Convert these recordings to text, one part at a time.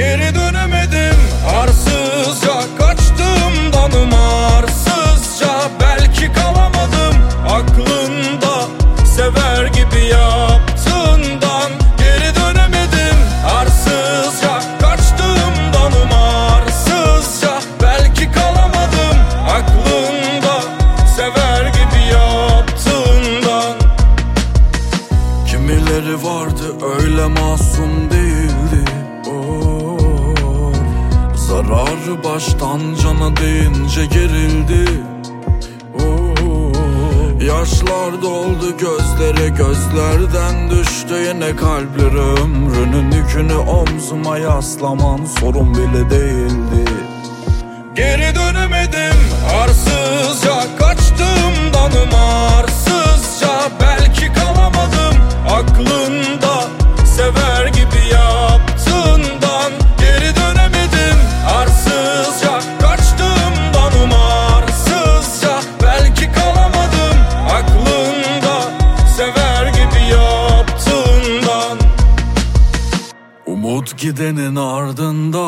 Geri dönemedim arsızca Kaçtım danım arsızca. Belki kalamadım aklında Sever gibi yaptığından. Geri dönemedim arsızca Kaçtım danım arsızca. Belki kalamadım aklında Sever gibi yaptığından. Kimileri vardı öyle masum değil. Ağrı baştan cana deyince gerildi. Yaşlar doldu gözlere gözlerden düştü. Yine kalpleri Ömrünün yükünü omzuma yaslaman sorun bile değildi. Geri dönemedim gidenin ardında.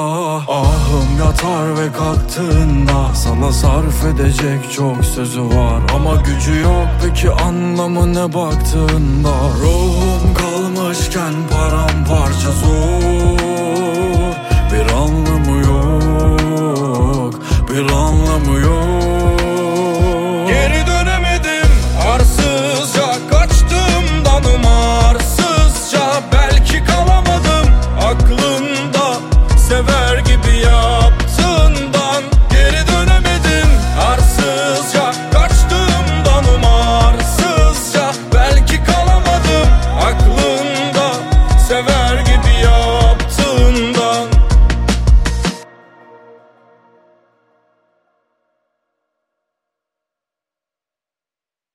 Ahım yatar ve kalktığında Sana sarf edecek çok sözü var. Ama gücü yok peki anlamı ne baktığında? Ruhum kalmışken paramparça zor yo.